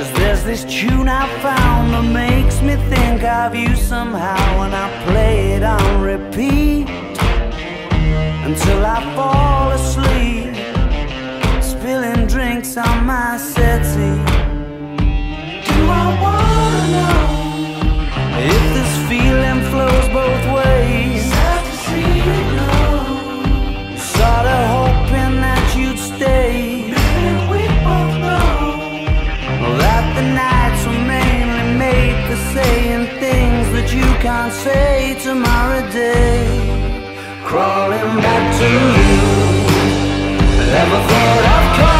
Cause there's this tune I found that makes me think of you somehow, and I play it on repeat until I fall asleep, spilling drinks on my can't say tomorrow day. Crawling back to you. Never thought I'd call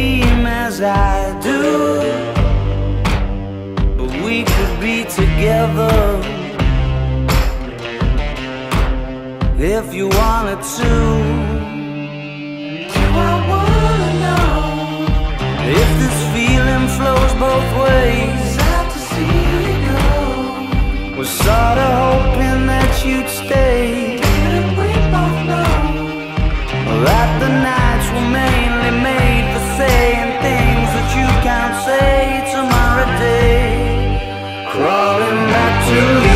I do. But we could be together if you wanted to. To you.